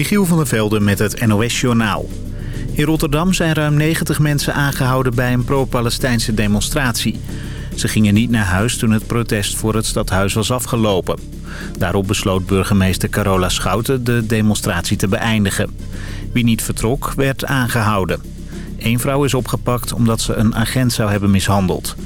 Michiel van der Velde met het NOS-journaal. In Rotterdam zijn ruim 90 mensen aangehouden bij een pro-Palestijnse demonstratie. Ze gingen niet naar huis toen het protest voor het stadhuis was afgelopen. Daarop besloot burgemeester Carola Schouten de demonstratie te beëindigen. Wie niet vertrok, werd aangehouden. Eén vrouw is opgepakt omdat ze een agent zou hebben mishandeld.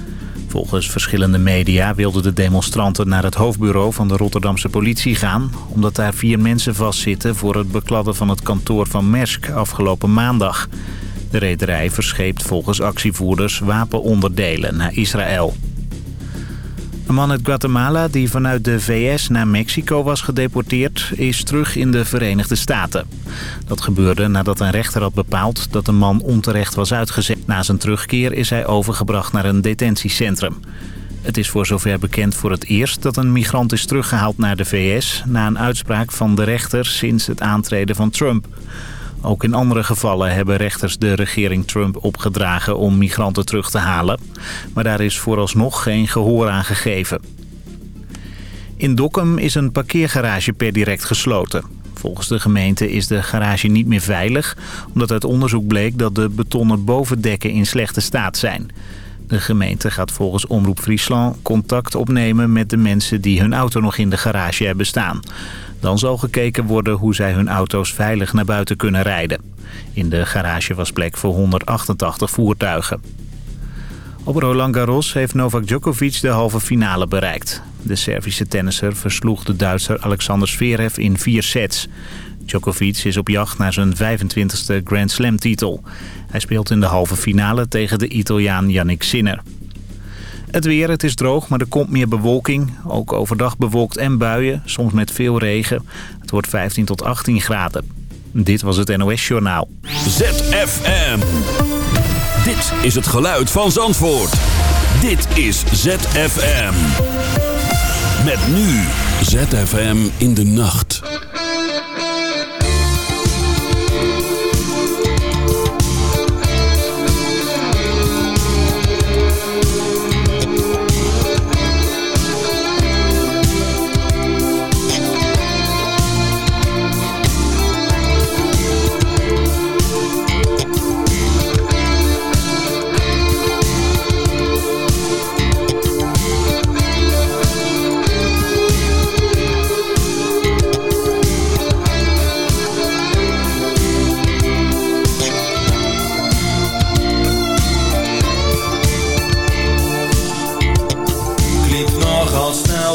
Volgens verschillende media wilden de demonstranten naar het hoofdbureau van de Rotterdamse politie gaan... omdat daar vier mensen vastzitten voor het bekladden van het kantoor van Maersk afgelopen maandag. De rederij verscheept volgens actievoerders wapenonderdelen naar Israël. Een man uit Guatemala die vanuit de VS naar Mexico was gedeporteerd... is terug in de Verenigde Staten. Dat gebeurde nadat een rechter had bepaald dat de man onterecht was uitgezet. Na zijn terugkeer is hij overgebracht naar een detentiecentrum. Het is voor zover bekend voor het eerst dat een migrant is teruggehaald naar de VS... na een uitspraak van de rechter sinds het aantreden van Trump... Ook in andere gevallen hebben rechters de regering Trump opgedragen om migranten terug te halen. Maar daar is vooralsnog geen gehoor aan gegeven. In Dokkum is een parkeergarage per direct gesloten. Volgens de gemeente is de garage niet meer veilig... omdat uit onderzoek bleek dat de betonnen bovendekken in slechte staat zijn. De gemeente gaat volgens Omroep Friesland contact opnemen met de mensen die hun auto nog in de garage hebben staan. Dan zal gekeken worden hoe zij hun auto's veilig naar buiten kunnen rijden. In de garage was plek voor 188 voertuigen. Op Roland Garros heeft Novak Djokovic de halve finale bereikt. De Servische tennisser versloeg de Duitser Alexander Zverev in vier sets. Djokovic is op jacht naar zijn 25e Grand Slam titel. Hij speelt in de halve finale tegen de Italiaan Yannick Sinner. Het weer, het is droog, maar er komt meer bewolking. Ook overdag bewolkt en buien, soms met veel regen. Het wordt 15 tot 18 graden. Dit was het NOS Journaal. ZFM. Dit is het geluid van Zandvoort. Dit is ZFM. Met nu ZFM in de nacht.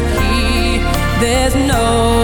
key. There's no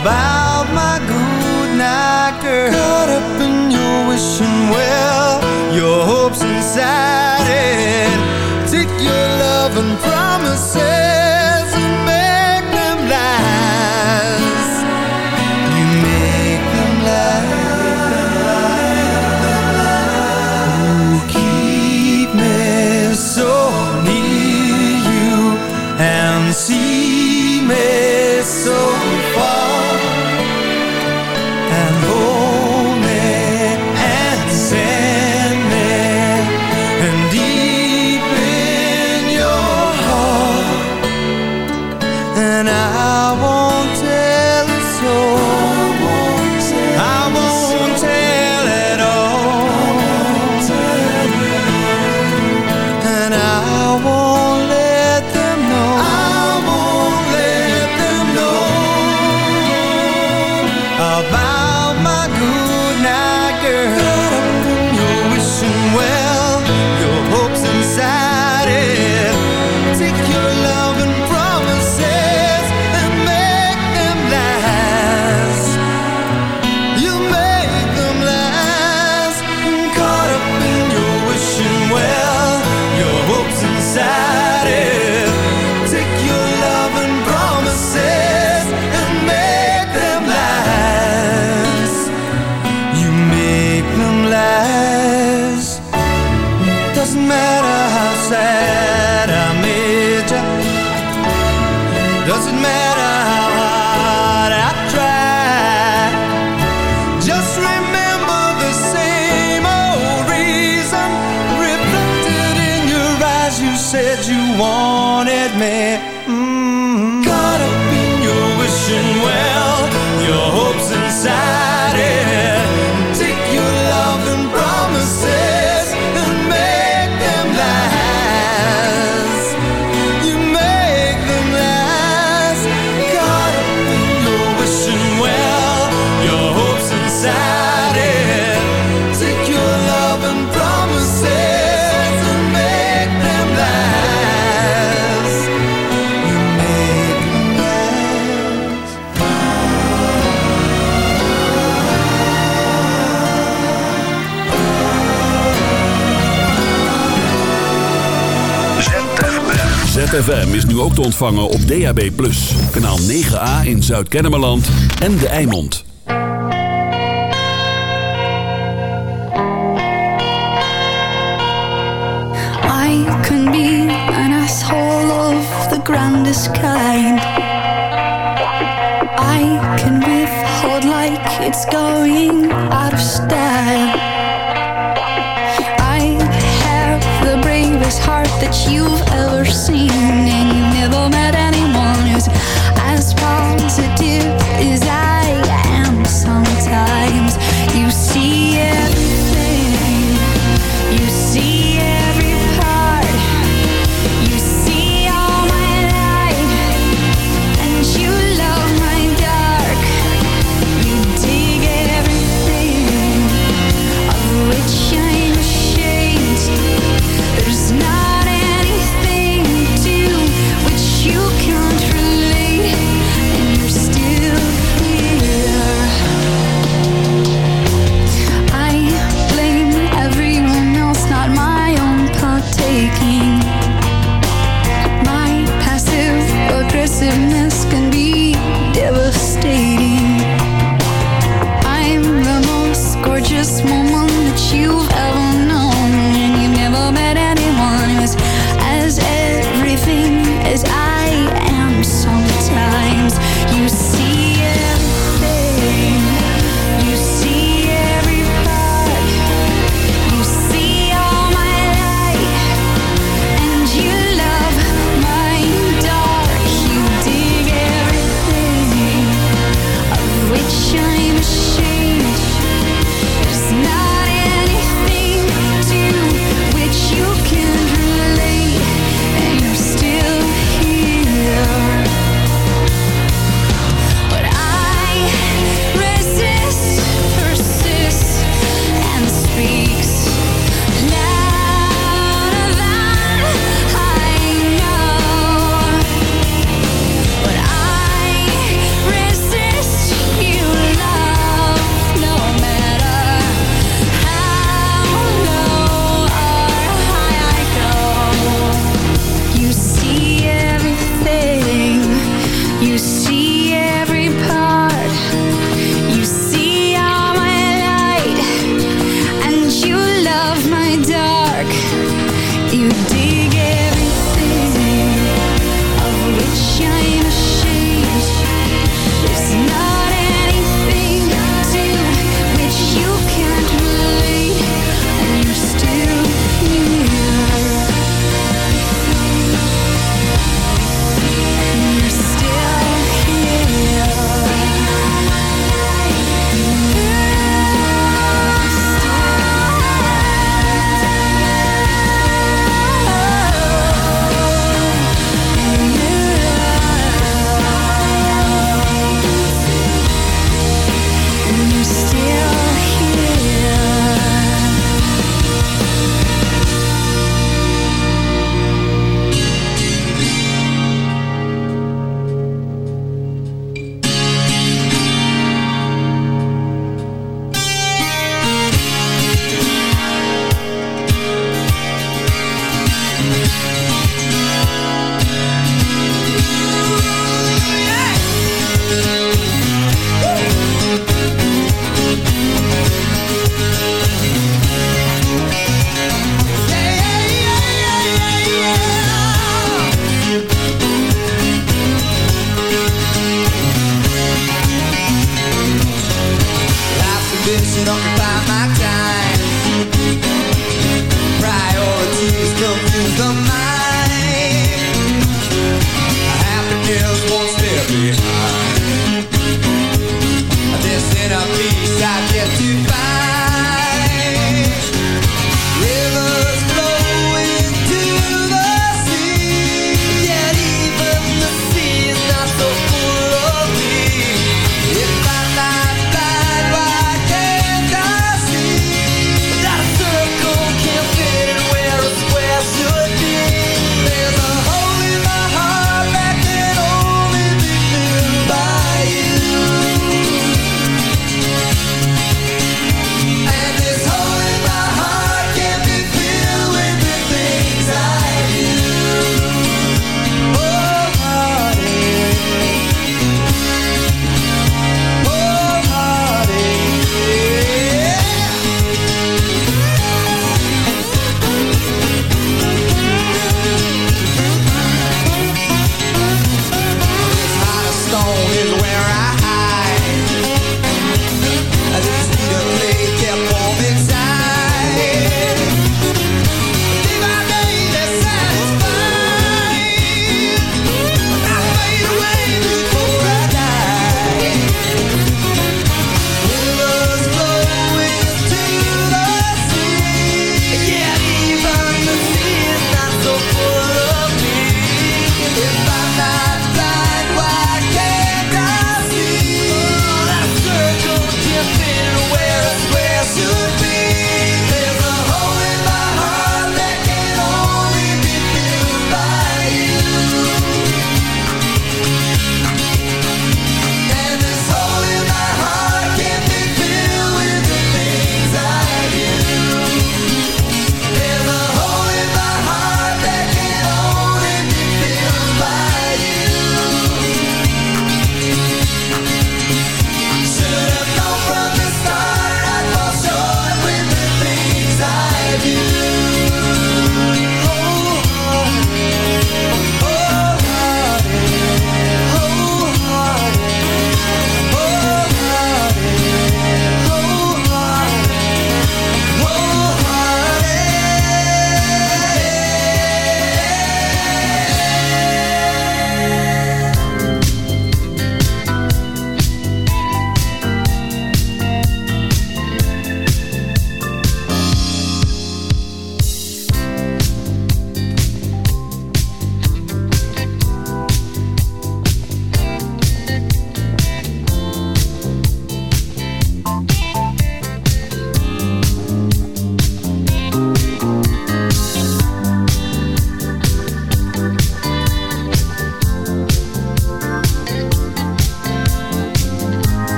about my good night girl. Caught up in your wishing well Your hopes inside it Take your love and promises And make them lies. You make them lies. You Keep me so near you And see me so wanted me mm -hmm. Caught up in your wishing well Your hopes inside ZFM is nu ook te ontvangen op DAB+. Kanaal 9A in Zuid-Kennemerland en De Eimond. I can be an asshole of the grandest kind. I can withhold like it's going out of style. I have the bravest heart that you've ever seen and you never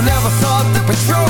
I never thought that patrol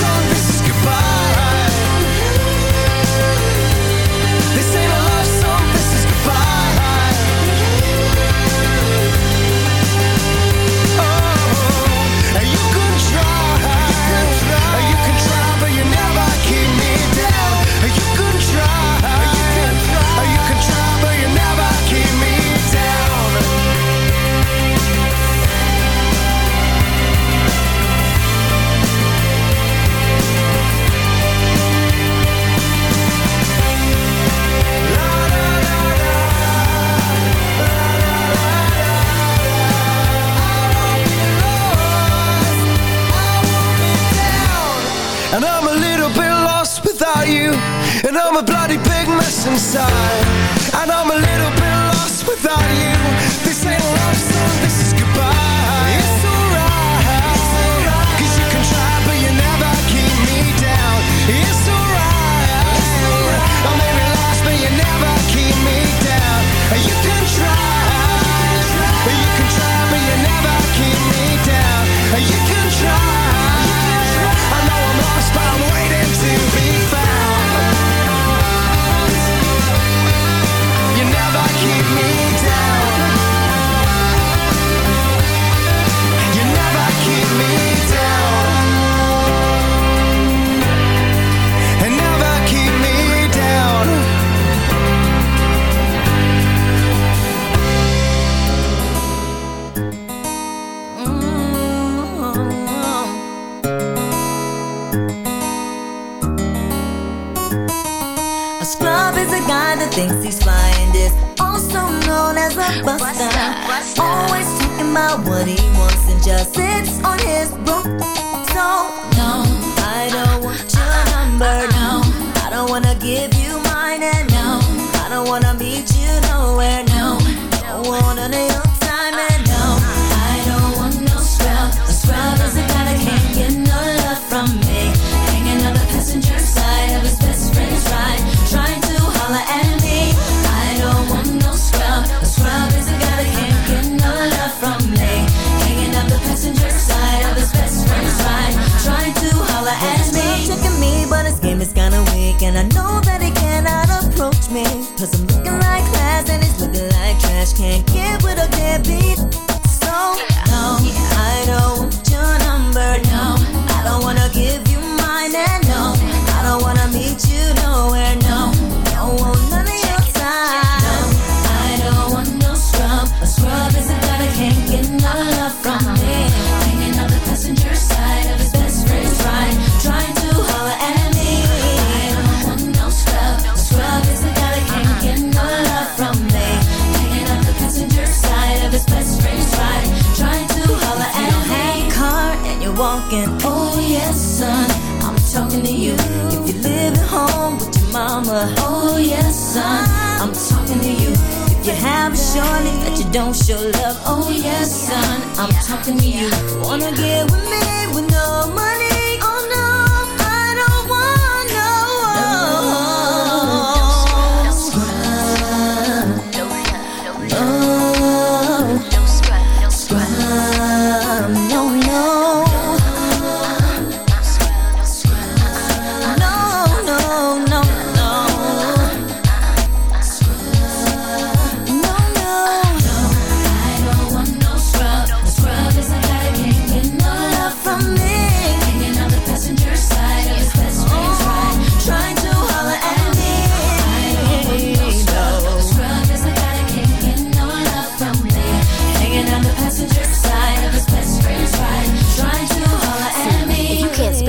inside.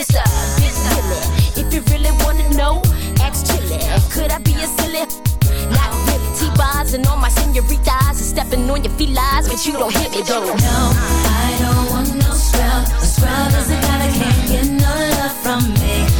Mr. Big Willie, if you really wanna know, ask Chilli. Could I be a silly? Not really. T-bars and all my senoritas are stepping on your felines, but you don't hit me though. No, I don't want no scrub. A scrub is a guy that can't get no love from me.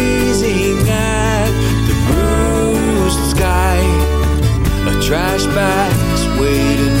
trash bag's waiting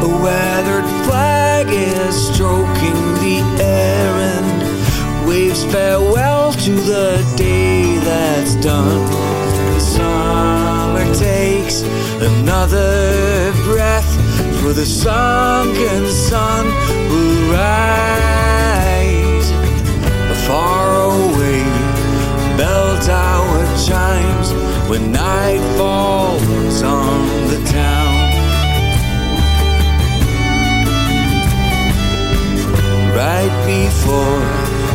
A weathered flag is stroking the air and waves farewell to the day that's done. Summer takes another breath, for the sunken sun will rise. Far away, bell tower chimes when night falls on Right before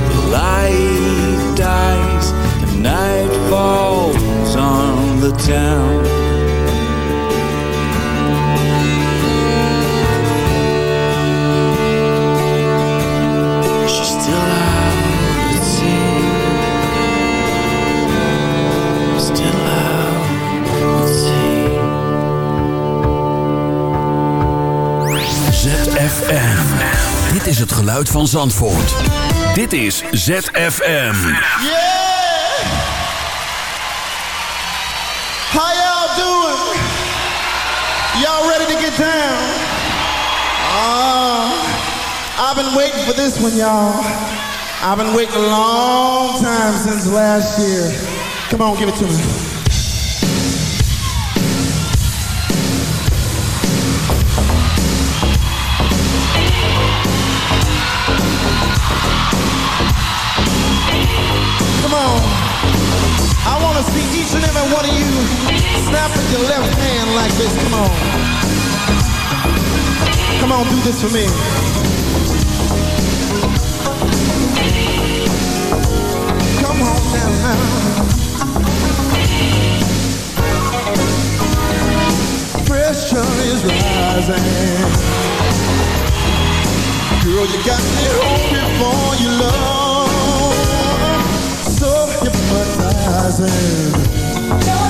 the light dies and night falls on the town. She's still out at sea. Still out at sea. Dit is het geluid van Zandvoort. Dit is ZFM. Yeah! How y'all doing? Y'all ready to get down? Uh, I've been waiting for this one, y'all. I've been waiting a long time since last year. Come on, give it to me. One of you snapping your left hand like this. Come on. Come on, do this for me. Come on now. Pressure is rising. Girl, you got me home before you love So hypnotizing. Your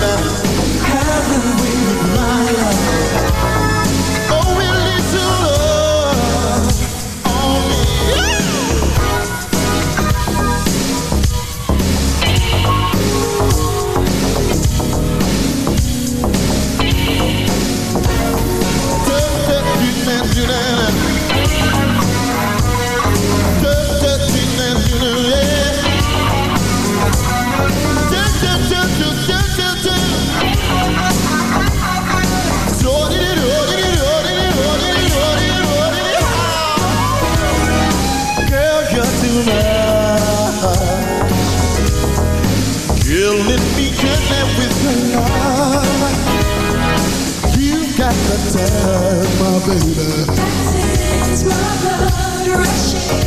Heaven with my love. Have with my love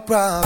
pra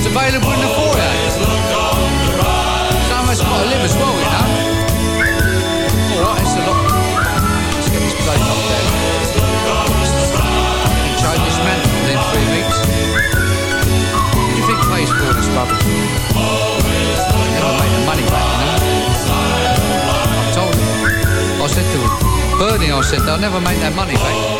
Record's available in the foyer. Of us got to live as well, you know. Alright, it's a lot. This man three weeks. You think all? Never money back, you know. I told him. I said to him, Bernie, I said, they'll never make that money back.